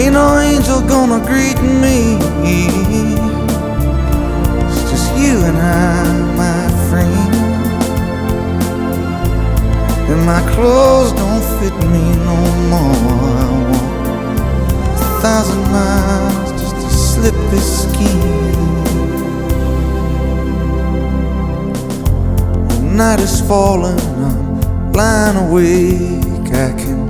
Ain't no angel gonna greet me. It's just you and I, my friend. And my clothes don't fit me no more. I walk a thousand miles just to slip this skin. The night is falling, I'm lying awake. I can